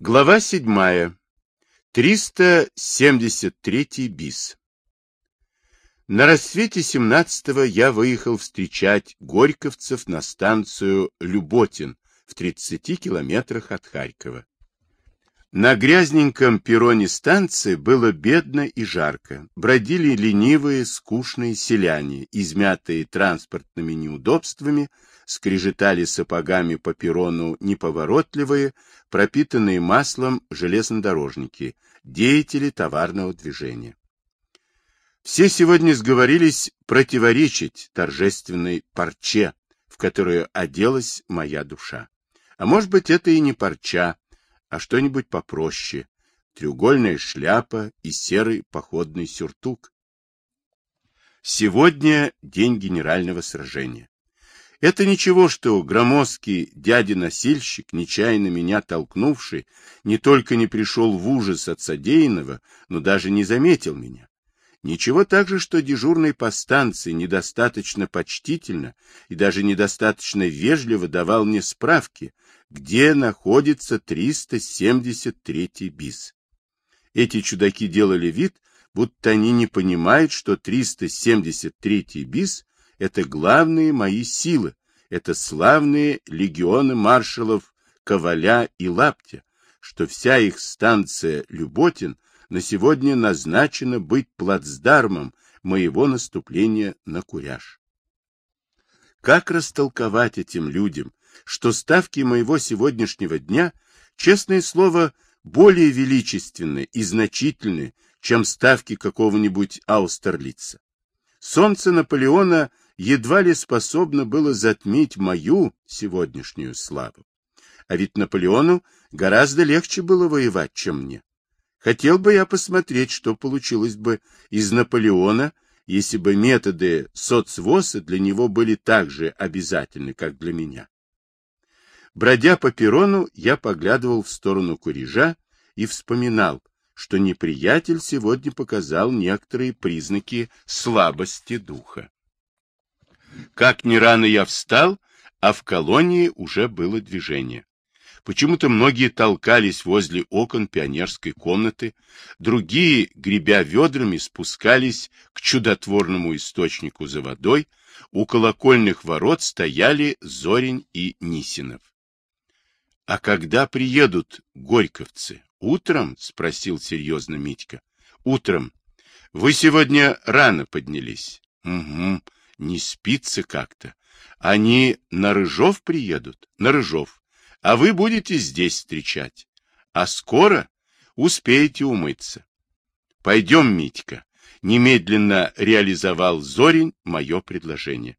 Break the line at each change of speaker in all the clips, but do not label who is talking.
Глава 7. 373 бис. На рассвете 17-го я выехал встречать горьковцев на станцию Люботин в 30 километрах от Харькова. На грязненьком перроне станции было бедно и жарко. Бродили ленивые, скучные селяне, измятые транспортными неудобствами, скрежетали сапогами по перрону неповоротливые, пропитанные маслом железнодорожники, деятели товарного движения. Все сегодня сговорились противоречить торжественной парче, в которую оделась моя душа. А может быть, это и не парча, а что-нибудь попроще. Треугольная шляпа и серый походный сюртук. Сегодня день генерального сражения. Это ничего, что громоздкий дядя-носильщик, нечаянно меня толкнувший, не только не пришел в ужас от содеянного, но даже не заметил меня. Ничего также, что дежурный по станции недостаточно почтительно и даже недостаточно вежливо давал мне справки, где находится 373 бис. Эти чудаки делали вид, будто они не понимают, что 373 бис — это главные мои силы, это славные легионы маршалов Коваля и Лаптя, что вся их станция Люботин — на сегодня назначено быть плацдармом моего наступления на Куряж. Как растолковать этим людям, что ставки моего сегодняшнего дня, честное слово, более величественны и значительны, чем ставки какого-нибудь Аустерлица? Солнце Наполеона едва ли способно было затмить мою сегодняшнюю славу. А ведь Наполеону гораздо легче было воевать, чем мне. Хотел бы я посмотреть, что получилось бы из Наполеона, если бы методы соцвоса для него были так же обязательны, как для меня. Бродя по перрону, я поглядывал в сторону Курежа и вспоминал, что неприятель сегодня показал некоторые признаки слабости духа. Как ни рано я встал, а в колонии уже было движение. Почему-то многие толкались возле окон пионерской комнаты, другие, гребя ведрами, спускались к чудотворному источнику за водой, у колокольных ворот стояли Зорень и Нисинов. — А когда приедут горьковцы? Утром? — спросил серьезно Митька. — Утром. Вы сегодня рано поднялись. — Угу, не спится как-то. Они на Рыжов приедут? На Рыжов а вы будете здесь встречать. А скоро успеете умыться. Пойдем, Митька. Немедленно реализовал Зорин мое предложение.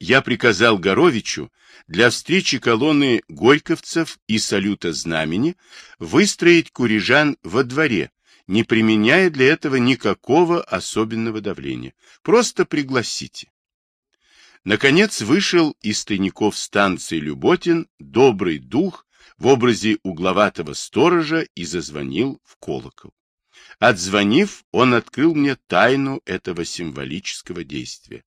Я приказал Горовичу для встречи колонны горьковцев и салюта знамени выстроить курижан во дворе, не применяя для этого никакого особенного давления. Просто пригласите. Наконец вышел из тайников станции Люботин добрый дух в образе угловатого сторожа и зазвонил в колокол. Отзвонив, он открыл мне тайну этого символического действия.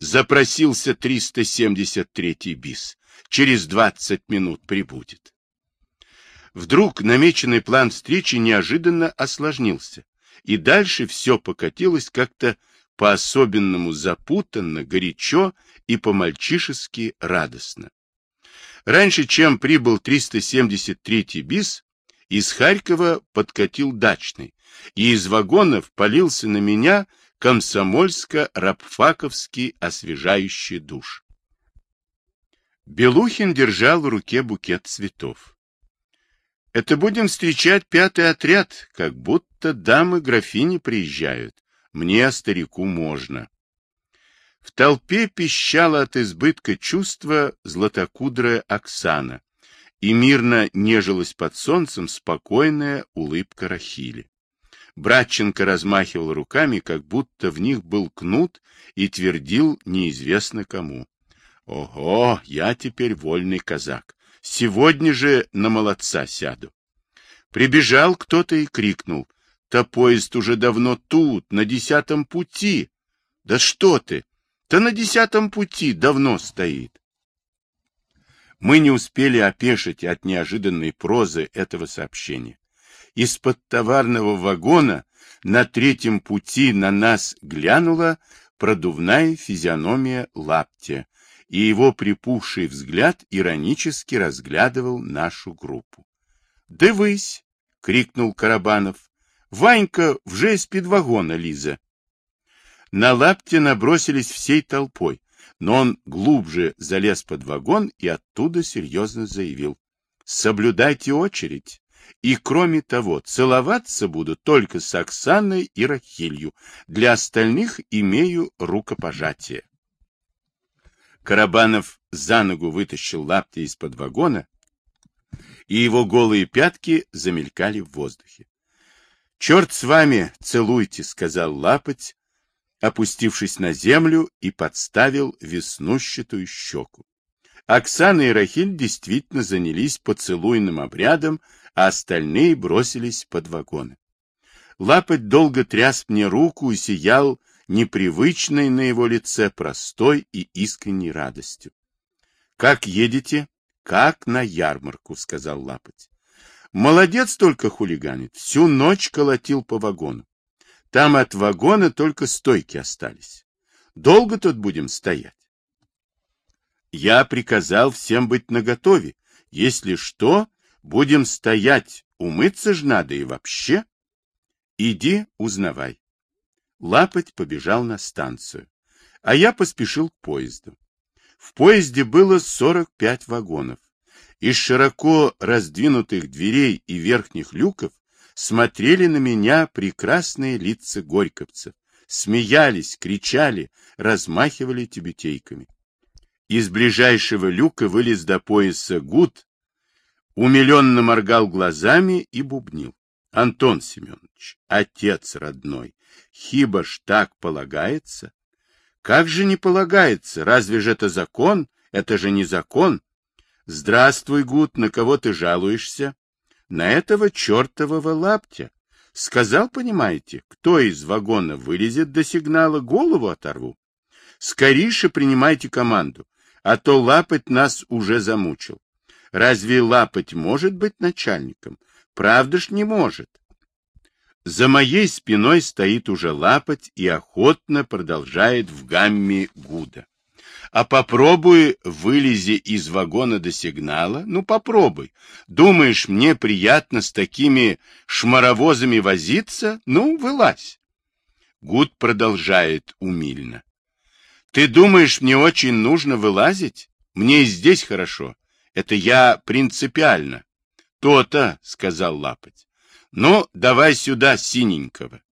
Запросился 373-й бис. Через 20 минут прибудет. Вдруг намеченный план встречи неожиданно осложнился, и дальше все покатилось как-то по-особенному запутанно, горячо и по-мальчишески радостно. Раньше, чем прибыл 373-й БИС, из Харькова подкатил дачный, и из вагонов полился на меня комсомольско-рабфаковский освежающий душ. Белухин держал в руке букет цветов. Это будем встречать пятый отряд, как будто дамы-графини приезжают, мне, старику, можно. В толпе пищала от избытка чувства златокудрая Оксана, и мирно нежилась под солнцем спокойная улыбка Рахили. Братченко размахивал руками, как будто в них был кнут, и твердил неизвестно кому. «Ого, я теперь вольный казак. Сегодня же на молодца сяду». Прибежал кто-то и крикнул. То поезд уже давно тут, на десятом пути. Да что ты? Да на десятом пути давно стоит. Мы не успели опешить от неожиданной прозы этого сообщения. Из-под товарного вагона на третьем пути на нас глянула продувная физиономия лаптя, и его припухший взгляд иронически разглядывал нашу группу. — Дивись! — крикнул Карабанов. — Ванька вже из-под вагона, Лиза. На лапте набросились всей толпой, но он глубже залез под вагон и оттуда серьезно заявил. — Соблюдайте очередь. И, кроме того, целоваться буду только с Оксаной и Рахилью. Для остальных имею рукопожатие. Карабанов за ногу вытащил лапти из-под вагона, и его голые пятки замелькали в воздухе. — Черт с вами, целуйте, — сказал лапоть, опустившись на землю и подставил веснущатую щеку. Оксана и Рахиль действительно занялись поцелуйным обрядом, а остальные бросились под вагоны. Лапоть долго тряс мне руку и сиял непривычной на его лице простой и искренней радостью. — Как едете? — Как на ярмарку, — сказал Лапоть. — Молодец только хулиганит, всю ночь колотил по вагону. Там от вагона только стойки остались. Долго тут будем стоять? Я приказал всем быть наготове. Если что, будем стоять, умыться ж надо и вообще. Иди, узнавай. Лапоть побежал на станцию, а я поспешил к поезду. В поезде было 45 вагонов. Из широко раздвинутых дверей и верхних люков смотрели на меня прекрасные лица горьковцев, смеялись, кричали, размахивали тюбетейками. Из ближайшего люка вылез до пояса Гуд, умиленно моргал глазами и бубнил. Антон Семенович, отец родной, хиба ж так полагается? Как же не полагается? Разве же это закон? Это же не закон. Здравствуй, Гуд, на кого ты жалуешься? На этого чертового лаптя. Сказал, понимаете, кто из вагона вылезет до сигнала, голову оторву. Скорише принимайте команду, а то лапать нас уже замучил. Разве лапать может быть начальником? Правда ж не может. За моей спиной стоит уже лапоть и охотно продолжает в гамме гуда. А попробуй вылези из вагона до сигнала. Ну, попробуй. Думаешь, мне приятно с такими шмаровозами возиться? Ну, вылазь. Гуд продолжает умильно. Ты думаешь, мне очень нужно вылазить? Мне и здесь хорошо. Это я принципиально. То-то, сказал Лапоть. Ну, давай сюда синенького.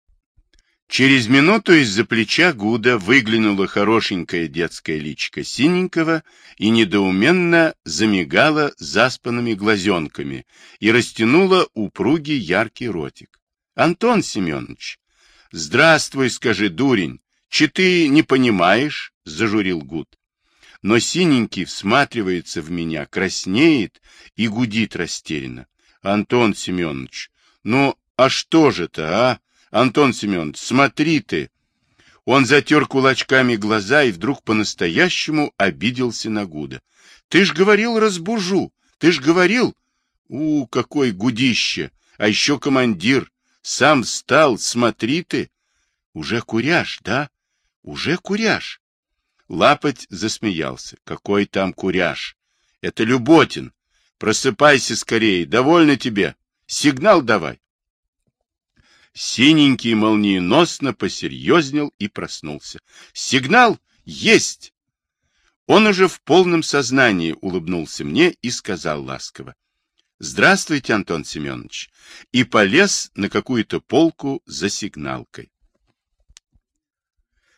Через минуту из-за плеча Гуда выглянула хорошенькая детская личка синенького и недоуменно замигала заспанными глазенками и растянула упругий яркий ротик. — Антон Семенович, здравствуй, скажи, дурень, че ты не понимаешь? — зажурил Гуд но синенький всматривается в меня, краснеет и гудит растерянно. Антон Семенович, ну, а что же-то, а? Антон Семенович, смотри ты. Он затер кулачками глаза и вдруг по-настоящему обиделся на Гуда. Ты ж говорил, разбужу. Ты ж говорил. У, какой гудище. А еще командир. Сам встал, смотри ты. Уже куряш, да? Уже куряш. Лапоть засмеялся. Какой там куряж? Это Люботин. Просыпайся скорее. Довольно тебе. Сигнал давай. Синенький молниеносно посерьезнел и проснулся. Сигнал есть! Он уже в полном сознании улыбнулся мне и сказал ласково. Здравствуйте, Антон Семенович. И полез на какую-то полку за сигналкой.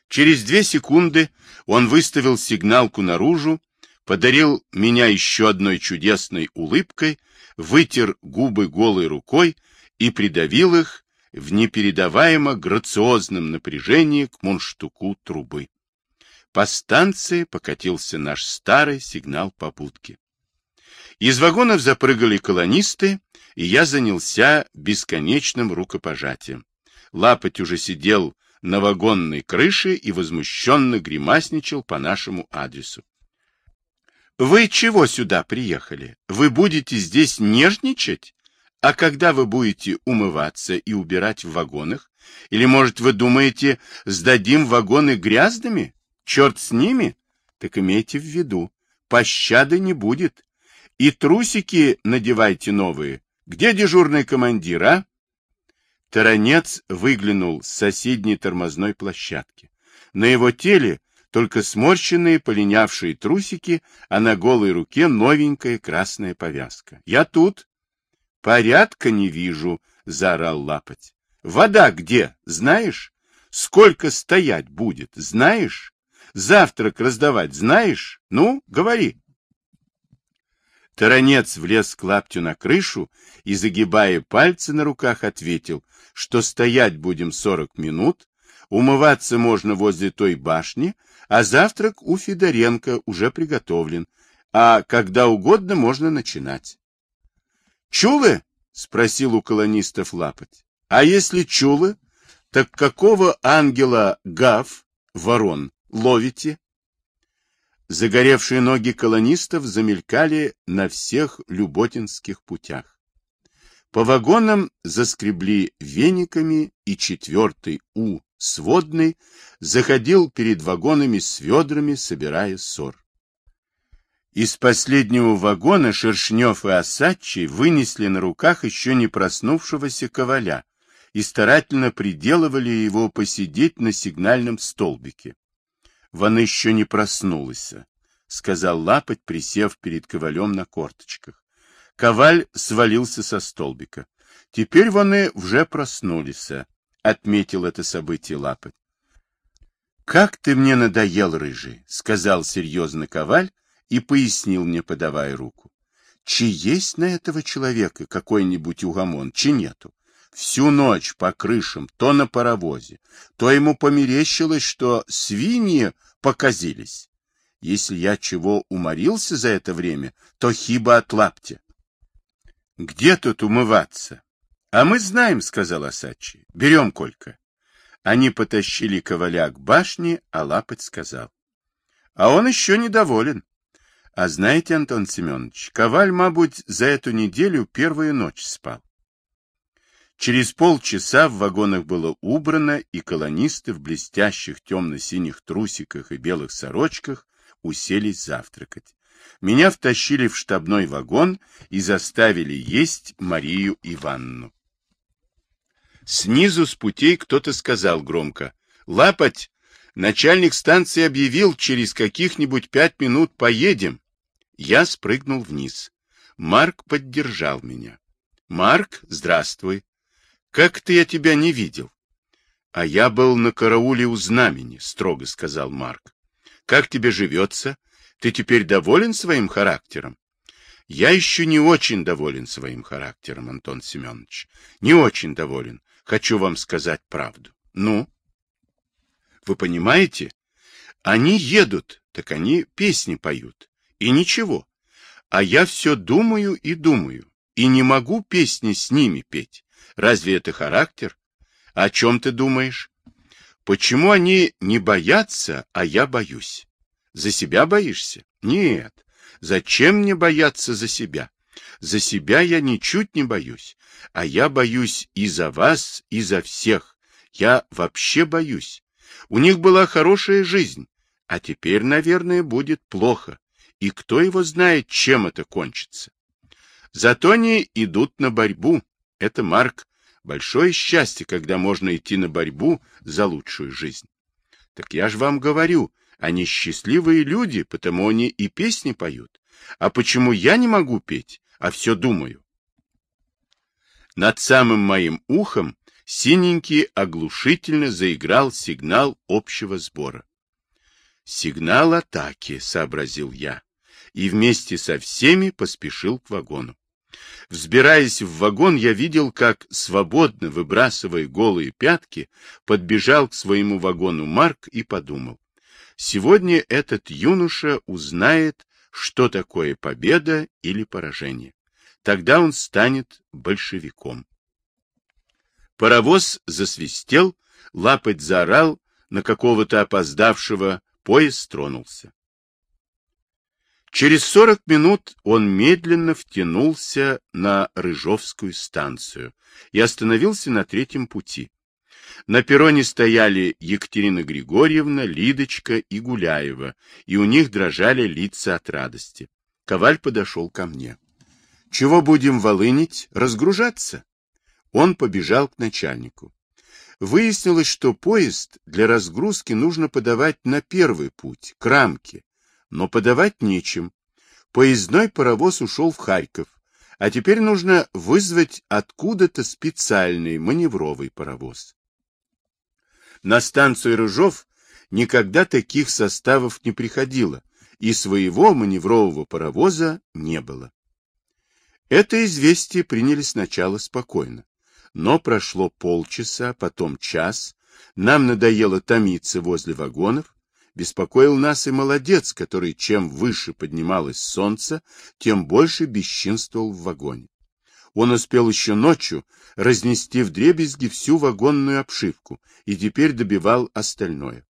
Через две секунды он выставил сигналку наружу, подарил меня еще одной чудесной улыбкой, вытер губы голой рукой и придавил их в непередаваемо грациозном напряжении к мунштуку трубы. По станции покатился наш старый сигнал попутки. Из вагонов запрыгали колонисты, и я занялся бесконечным рукопожатием. Лапоть уже сидел на вагонной крыше и возмущенно гримасничал по нашему адресу. Вы чего сюда приехали? Вы будете здесь нежничать? А когда вы будете умываться и убирать в вагонах? Или, может, вы думаете, сдадим вагоны грязными? Черт с ними? Так имейте в виду, пощады не будет. И трусики надевайте новые. Где дежурный командир, а? Таранец выглянул с соседней тормозной площадки. На его теле только сморщенные, полинявшие трусики, а на голой руке новенькая красная повязка. — Я тут. — Порядка не вижу, — заорал лапоть. — Вода где, знаешь? Сколько стоять будет, знаешь? Завтрак раздавать знаешь? Ну, говори. Таранец влез к лаптю на крышу и, загибая пальцы на руках, ответил, что стоять будем сорок минут, умываться можно возле той башни, а завтрак у Федоренко уже приготовлен, а когда угодно можно начинать. «Чулы?» — спросил у колонистов Лапоть. «А если чулы, так какого ангела Гав, ворон, ловите?» Загоревшие ноги колонистов замелькали на всех люботинских путях. По вагонам заскребли вениками, и четвертый У, сводный, заходил перед вагонами с ведрами, собирая ссор. Из последнего вагона Шершнев и Осадчий вынесли на руках еще не проснувшегося коваля и старательно приделывали его посидеть на сигнальном столбике. Вон еще не проснулась, — сказал Лапоть, присев перед ковалем на корточках. Коваль свалился со столбика. Теперь воны уже проснулись, — отметил это событие Лапоть. — Как ты мне надоел, рыжий, — сказал серьезно Коваль и пояснил мне, подавая руку. — Чи есть на этого человека какой-нибудь угомон, чи нету? Всю ночь по крышам, то на паровозе, то ему померещилось, что свиньи показились. Если я чего уморился за это время, то хиба от лаптя. — Где тут умываться? — А мы знаем, — сказал Осадчий. — Берем, Колька. Они потащили коваля к башне, а Лапоть сказал. — А он еще недоволен. А знаете, Антон Семенович, коваль, мабуть, за эту неделю первую ночь спал. Через полчаса в вагонах было убрано, и колонисты в блестящих темно-синих трусиках и белых сорочках уселись завтракать. Меня втащили в штабной вагон и заставили есть Марию Ивановну. Снизу с путей кто-то сказал громко. «Лапать! Начальник станции объявил, через каких-нибудь пять минут поедем». Я спрыгнул вниз. Марк поддержал меня. «Марк, здравствуй. Как-то я тебя не видел. А я был на карауле у знамени, строго сказал Марк. Как тебе живется? Ты теперь доволен своим характером? Я еще не очень доволен своим характером, Антон Семенович. Не очень доволен. Хочу вам сказать правду. Ну? Вы понимаете? Они едут, так они песни поют. И ничего. А я все думаю и думаю. И не могу песни с ними петь. Разве это характер? О чем ты думаешь? Почему они не боятся, а я боюсь? За себя боишься? Нет. Зачем мне бояться за себя? За себя я ничуть не боюсь, а я боюсь и за вас, и за всех. Я вообще боюсь. У них была хорошая жизнь, а теперь, наверное, будет плохо. И кто его знает, чем это кончится. Зато они идут на борьбу, это, Марк, большое счастье, когда можно идти на борьбу за лучшую жизнь. Так я же вам говорю, они счастливые люди, потому они и песни поют. А почему я не могу петь, а все думаю? Над самым моим ухом синенький оглушительно заиграл сигнал общего сбора. «Сигнал атаки», — сообразил я, и вместе со всеми поспешил к вагону. Взбираясь в вагон, я видел, как, свободно выбрасывая голые пятки, подбежал к своему вагону Марк и подумал. Сегодня этот юноша узнает, что такое победа или поражение. Тогда он станет большевиком. Паровоз засвистел, лапоть заорал, на какого-то опоздавшего поезд тронулся. Через сорок минут он медленно втянулся на Рыжовскую станцию и остановился на третьем пути. На перроне стояли Екатерина Григорьевна, Лидочка и Гуляева, и у них дрожали лица от радости. Коваль подошел ко мне. — Чего будем волынить? Разгружаться? Он побежал к начальнику. Выяснилось, что поезд для разгрузки нужно подавать на первый путь, к рамке, но подавать нечем. Поездной паровоз ушел в Харьков, а теперь нужно вызвать откуда-то специальный маневровый паровоз. На станцию Рыжов никогда таких составов не приходило, и своего маневрового паровоза не было. Это известие приняли сначала спокойно. Но прошло полчаса, потом час, нам надоело томиться возле вагонов, беспокоил нас и молодец, который чем выше поднималось солнце, тем больше бесчинствовал в вагоне. Он успел еще ночью разнести в дребезги всю вагонную обшивку и теперь добивал остальное.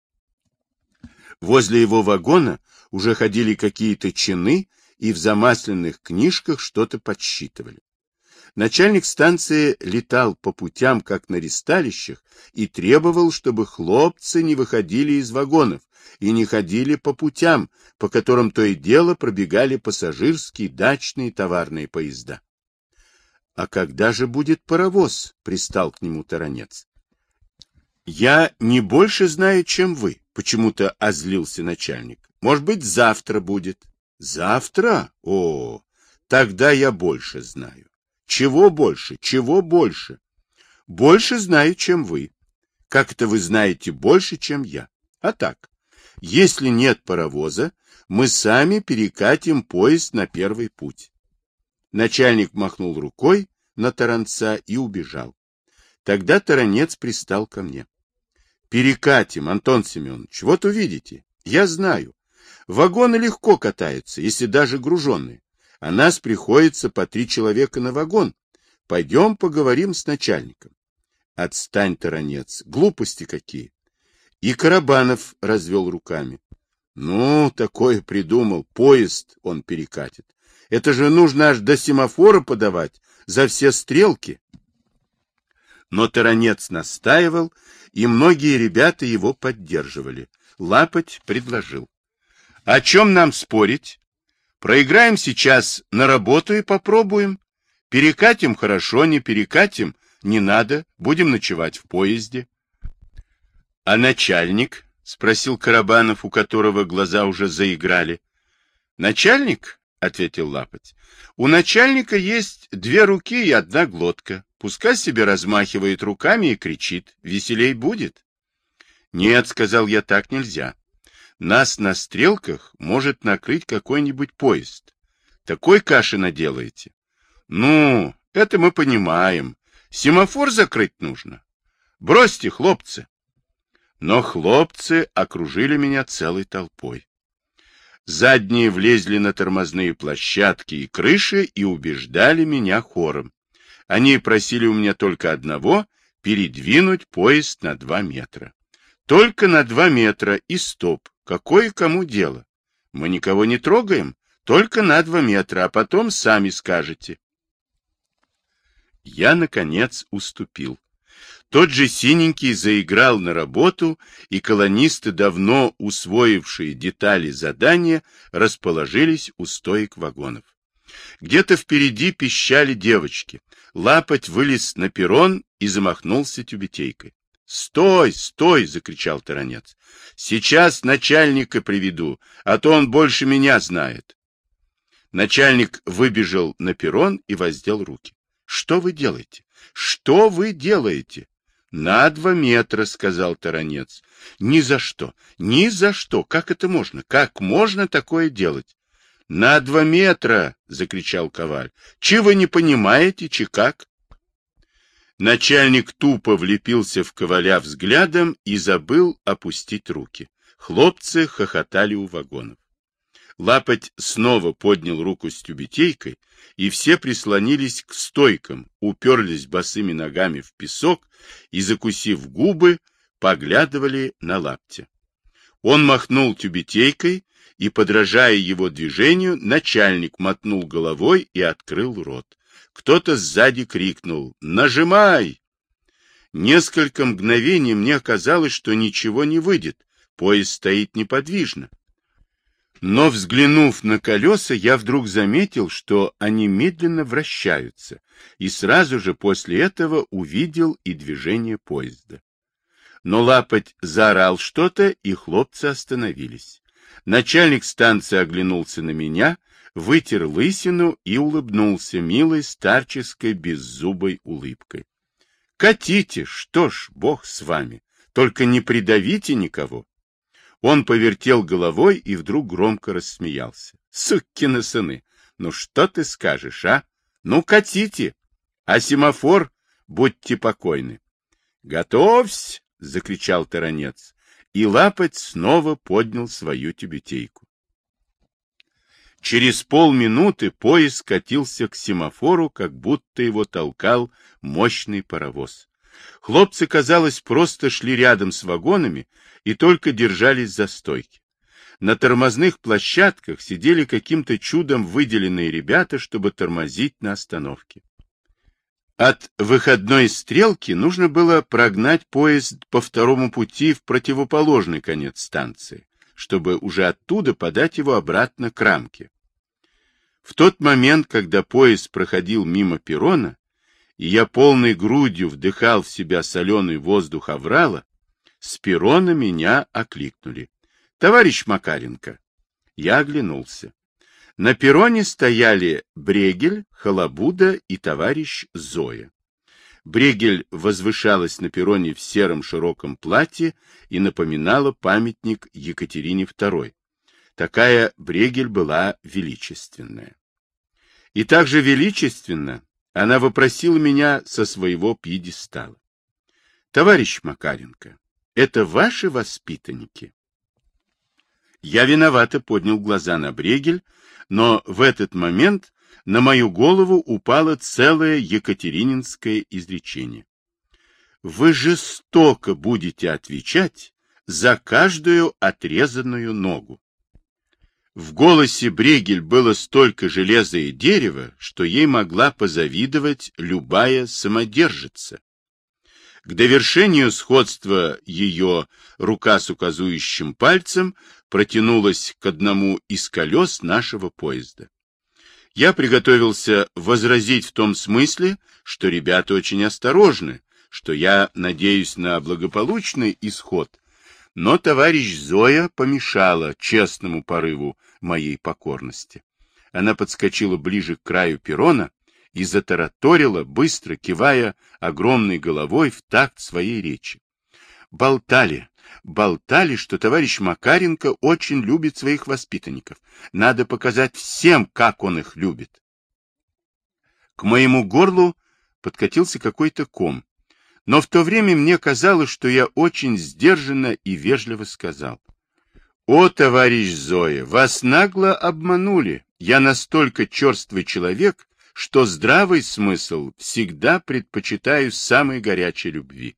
Возле его вагона уже ходили какие-то чины и в замасленных книжках что-то подсчитывали. Начальник станции летал по путям, как на ристалищах, и требовал, чтобы хлопцы не выходили из вагонов и не ходили по путям, по которым то и дело пробегали пассажирские, дачные, товарные поезда. — А когда же будет паровоз? — пристал к нему Таранец. — Я не больше знаю, чем вы, — почему-то озлился начальник. — Может быть, завтра будет. — Завтра? О, тогда я больше знаю. Чего больше? Чего больше? Больше знаю, чем вы. Как это вы знаете больше, чем я? А так, если нет паровоза, мы сами перекатим поезд на первый путь. Начальник махнул рукой на таранца и убежал. Тогда таранец пристал ко мне. Перекатим, Антон Семенович, вот увидите. Я знаю. Вагоны легко катаются, если даже груженные а нас приходится по три человека на вагон. Пойдем поговорим с начальником. Отстань, таранец, глупости какие. И Карабанов развел руками. Ну, такое придумал, поезд он перекатит. Это же нужно аж до семафора подавать, за все стрелки. Но Таранец настаивал, и многие ребята его поддерживали. Лапоть предложил. — О чем нам спорить? Проиграем сейчас на работу и попробуем. Перекатим хорошо, не перекатим, не надо, будем ночевать в поезде. — А начальник? — спросил Карабанов, у которого глаза уже заиграли. — Начальник? — ответил Лапоть. — У начальника есть две руки и одна глотка. Пускай себе размахивает руками и кричит. Веселей будет. — Нет, — сказал я, — так нельзя нас на стрелках может накрыть какой-нибудь поезд. Такой каши наделаете. Ну, это мы понимаем. Семафор закрыть нужно. Бросьте, хлопцы. Но хлопцы окружили меня целой толпой. Задние влезли на тормозные площадки и крыши и убеждали меня хором. Они просили у меня только одного — передвинуть поезд на два метра. Только на два метра и стоп. Какое кому дело? Мы никого не трогаем, только на два метра, а потом сами скажете. Я, наконец, уступил. Тот же синенький заиграл на работу, и колонисты, давно усвоившие детали задания, расположились у стоек вагонов. Где-то впереди пищали девочки. Лапоть вылез на перрон и замахнулся тюбетейкой. «Стой, стой!» — закричал Таранец. «Сейчас начальника приведу, а то он больше меня знает». Начальник выбежал на перрон и воздел руки. «Что вы делаете? Что вы делаете?» «На два метра», — сказал Таранец. «Ни за что, ни за что! Как это можно? Как можно такое делать?» «На два метра!» — закричал Коваль. «Чи вы не понимаете, чи как?» Начальник тупо влепился в коваля взглядом и забыл опустить руки. Хлопцы хохотали у вагонов. Лапоть снова поднял руку с тюбетейкой, и все прислонились к стойкам, уперлись босыми ногами в песок и, закусив губы, поглядывали на лапте. Он махнул тюбетейкой, и, подражая его движению, начальник мотнул головой и открыл рот. Кто-то сзади крикнул «Нажимай!». Несколько мгновений мне казалось, что ничего не выйдет, поезд стоит неподвижно. Но, взглянув на колеса, я вдруг заметил, что они медленно вращаются, и сразу же после этого увидел и движение поезда. Но Лапоть заорал что-то, и хлопцы остановились. Начальник станции оглянулся на меня, вытер лысину и улыбнулся милой старческой беззубой улыбкой. — Катите, что ж, бог с вами, только не придавите никого. Он повертел головой и вдруг громко рассмеялся. — Суккины сыны! Ну что ты скажешь, а? Ну, катите! А семафор, будьте покойны. — Готовься! — закричал таранец, и лапоть снова поднял свою тюбетейку. Через полминуты поезд катился к семафору, как будто его толкал мощный паровоз. Хлопцы, казалось, просто шли рядом с вагонами и только держались за стойки. На тормозных площадках сидели каким-то чудом выделенные ребята, чтобы тормозить на остановке. От выходной стрелки нужно было прогнать поезд по второму пути в противоположный конец станции, чтобы уже оттуда подать его обратно к рамке. В тот момент, когда поезд проходил мимо перрона, и я полной грудью вдыхал в себя соленый воздух Аврала, с перрона меня окликнули. — Товарищ Макаренко! Я оглянулся. На перроне стояли Брегель, Халабуда и товарищ Зоя. Брегель возвышалась на перроне в сером широком платье и напоминала памятник Екатерине II. Такая Брегель была величественная. И также величественно она вопросила меня со своего пьедестала. Товарищ Макаренко, это ваши воспитанники? Я виновато поднял глаза на Брегель, но в этот момент на мою голову упало целое екатерининское изречение. Вы жестоко будете отвечать за каждую отрезанную ногу. В голосе Брегель было столько железа и дерева, что ей могла позавидовать любая самодержица. К довершению сходства ее рука с указующим пальцем протянулась к одному из колес нашего поезда. Я приготовился возразить в том смысле, что ребята очень осторожны, что я надеюсь на благополучный исход, но товарищ Зоя помешала честному порыву моей покорности. Она подскочила ближе к краю перрона и затараторила, быстро кивая огромной головой в такт своей речи. Болтали, болтали, что товарищ Макаренко очень любит своих воспитанников. Надо показать всем, как он их любит. К моему горлу подкатился какой-то ком, но в то время мне казалось, что я очень сдержанно и вежливо сказал. «О, товарищ Зоя, вас нагло обманули. Я настолько черствый человек, что здравый смысл всегда предпочитаю самой горячей любви.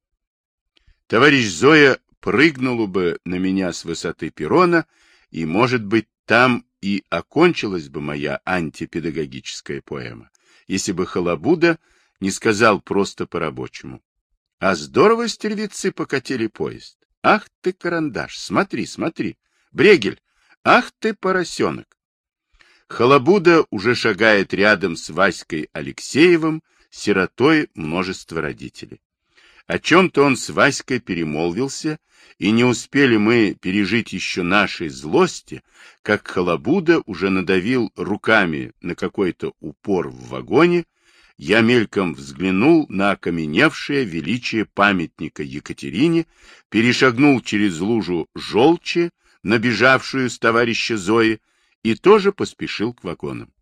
Товарищ Зоя прыгнула бы на меня с высоты перрона, и, может быть, там и окончилась бы моя антипедагогическая поэма, если бы Халабуда не сказал просто по-рабочему. А здорово стервицы покатили поезд. Ах ты, карандаш, смотри, смотри. Брегель, ах ты, поросенок. Халабуда уже шагает рядом с Васькой Алексеевым, сиротой множества родителей. О чем-то он с Васькой перемолвился, и не успели мы пережить еще нашей злости, как Халабуда уже надавил руками на какой-то упор в вагоне, я мельком взглянул на окаменевшее величие памятника Екатерине, перешагнул через лужу желчи, набежавшую с товарища Зои, и тоже поспешил к вагонам.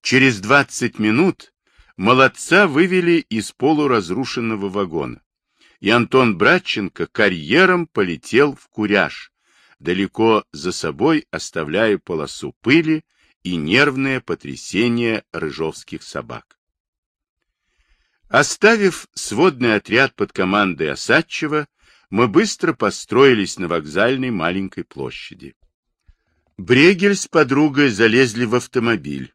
Через двадцать минут молодца вывели из полуразрушенного вагона, и Антон Братченко карьером полетел в Куряж, далеко за собой оставляя полосу пыли и нервное потрясение рыжовских собак. Оставив сводный отряд под командой Осадчева, мы быстро построились на вокзальной маленькой площади. Брегель с подругой залезли в автомобиль,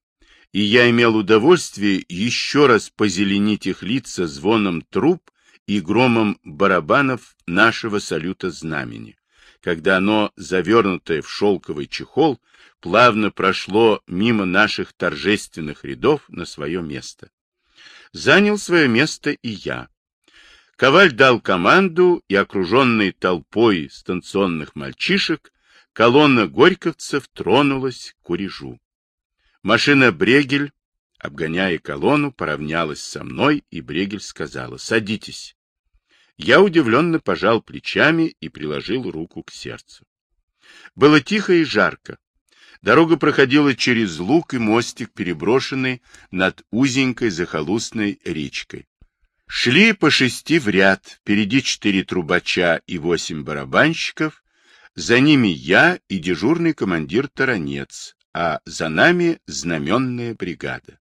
и я имел удовольствие еще раз позеленить их лица звоном труб и громом барабанов нашего салюта знамени, когда оно, завернутое в шелковый чехол, плавно прошло мимо наших торжественных рядов на свое место. Занял свое место и я. Коваль дал команду, и, окруженный толпой станционных мальчишек, колонна горьковцев тронулась к Курежу. Машина Брегель, обгоняя колонну, поравнялась со мной, и Брегель сказала «Садитесь». Я удивленно пожал плечами и приложил руку к сердцу. Было тихо и жарко. Дорога проходила через луг и мостик, переброшенный над узенькой захолустной речкой. Шли по шести в ряд, впереди четыре трубача и восемь барабанщиков, за ними я и дежурный командир Таранец, а за нами знаменная бригада.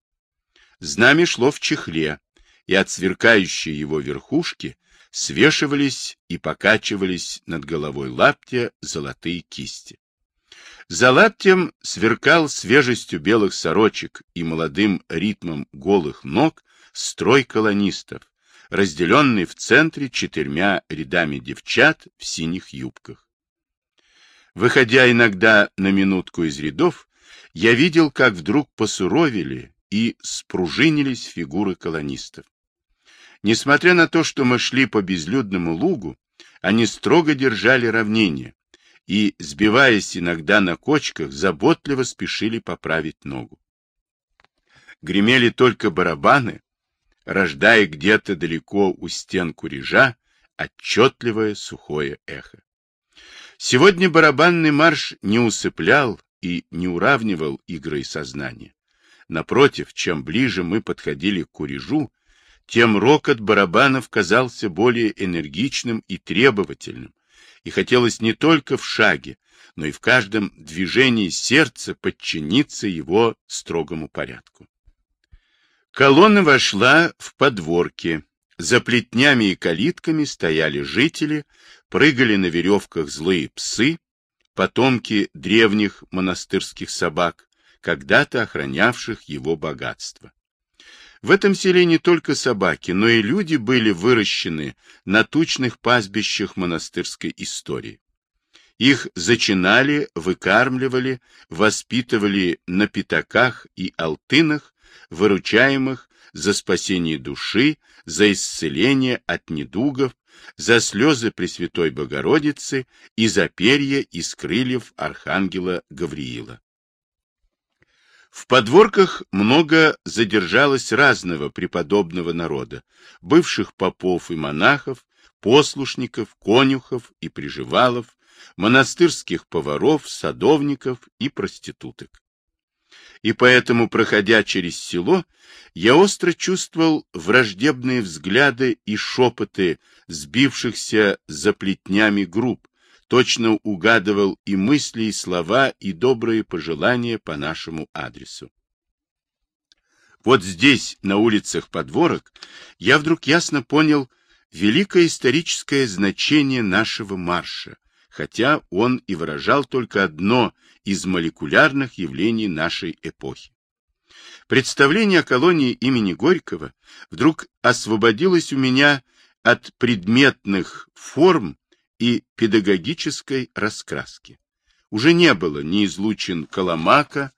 Знамя шло в чехле, и от сверкающей его верхушки свешивались и покачивались над головой лаптя золотые кисти. За лаптем сверкал свежестью белых сорочек и молодым ритмом голых ног строй колонистов, разделенный в центре четырьмя рядами девчат в синих юбках. Выходя иногда на минутку из рядов, я видел, как вдруг посуровили и спружинились фигуры колонистов. Несмотря на то, что мы шли по безлюдному лугу, они строго держали равнение и, сбиваясь иногда на кочках, заботливо спешили поправить ногу. Гремели только барабаны, рождая где-то далеко у стен курежа отчетливое сухое эхо. Сегодня барабанный марш не усыплял и не уравнивал игры сознания. Напротив, чем ближе мы подходили к курежу, тем рокот барабанов казался более энергичным и требовательным, и хотелось не только в шаге, но и в каждом движении сердца подчиниться его строгому порядку. Колонна вошла в подворки. За плетнями и калитками стояли жители, прыгали на веревках злые псы, потомки древних монастырских собак, когда-то охранявших его богатство. В этом селе не только собаки, но и люди были выращены на тучных пастбищах монастырской истории. Их зачинали, выкармливали, воспитывали на пятаках и алтынах, выручаемых за спасение души, за исцеление от недугов, за слезы Пресвятой Богородицы и за перья из крыльев Архангела Гавриила. В подворках много задержалось разного преподобного народа, бывших попов и монахов, послушников, конюхов и приживалов, монастырских поваров, садовников и проституток. И поэтому, проходя через село, я остро чувствовал враждебные взгляды и шепоты сбившихся за плетнями групп, точно угадывал и мысли, и слова, и добрые пожелания по нашему адресу. Вот здесь, на улицах подворок, я вдруг ясно понял великое историческое значение нашего марша, хотя он и выражал только одно из молекулярных явлений нашей эпохи. Представление о колонии имени Горького вдруг освободилось у меня от предметных форм и педагогической раскраски. Уже не было ни излучин Коломака,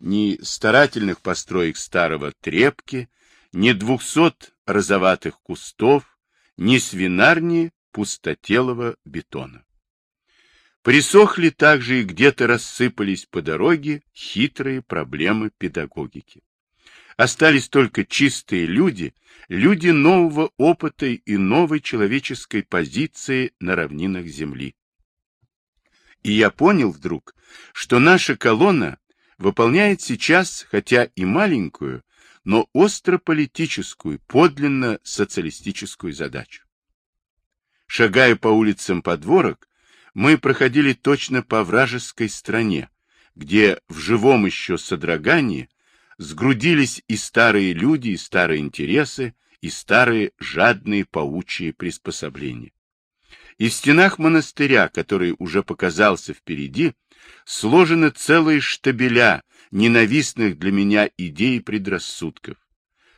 ни старательных построек старого Трепки, ни двухсот розоватых кустов, ни свинарни пустотелого бетона. Присохли также и где-то рассыпались по дороге хитрые проблемы педагогики. Остались только чистые люди, люди нового опыта и новой человеческой позиции на равнинах Земли. И я понял вдруг, что наша колонна выполняет сейчас, хотя и маленькую, но остро-политическую, подлинно социалистическую задачу. Шагая по улицам подворок, мы проходили точно по вражеской стране, где в живом еще содрогании сгрудились и старые люди, и старые интересы, и старые жадные паучьи приспособления. И в стенах монастыря, который уже показался впереди, сложены целые штабеля ненавистных для меня идей и предрассудков.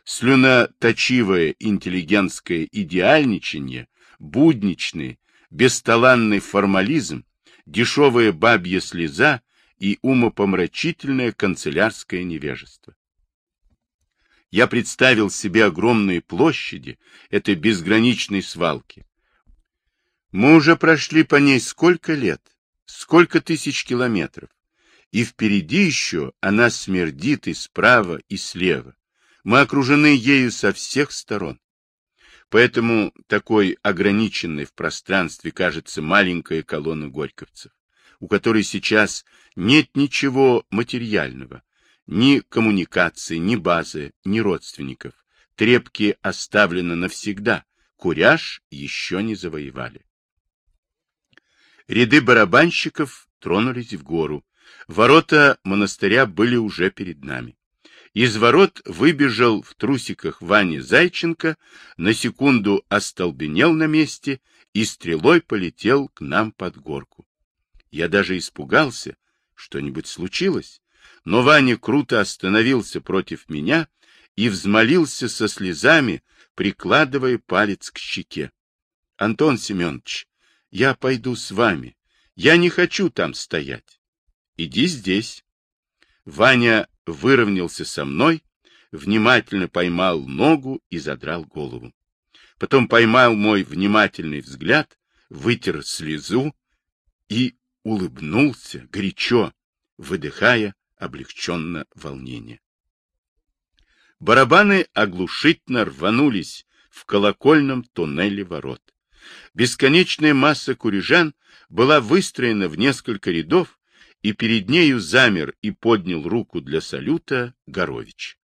Слюноточивое интеллигентское идеальничание, будничный, бесталанный формализм, дешевая бабья слеза и умопомрачительное канцелярское невежество. Я представил себе огромные площади этой безграничной свалки. Мы уже прошли по ней сколько лет, сколько тысяч километров, и впереди еще она смердит и справа, и слева. Мы окружены ею со всех сторон. Поэтому такой ограниченной в пространстве кажется маленькая колонна горьковцев, у которой сейчас нет ничего материального, ни коммуникации, ни базы, ни родственников. Трепки оставлены навсегда, куряж еще не завоевали. Ряды барабанщиков тронулись в гору. Ворота монастыря были уже перед нами. Из ворот выбежал в трусиках Ваня Зайченко, на секунду остолбенел на месте и стрелой полетел к нам под горку. Я даже испугался, что-нибудь случилось, но Ваня круто остановился против меня и взмолился со слезами, прикладывая палец к щеке. — Антон Семенович, я пойду с вами. Я не хочу там стоять. Иди здесь. Ваня выровнялся со мной, внимательно поймал ногу и задрал голову. Потом поймал мой внимательный взгляд, вытер слезу и улыбнулся горячо, выдыхая облегченно волнение. Барабаны оглушительно рванулись в колокольном туннеле ворот. Бесконечная масса курижан была выстроена в несколько рядов и перед нею замер и поднял руку для салюта Горович.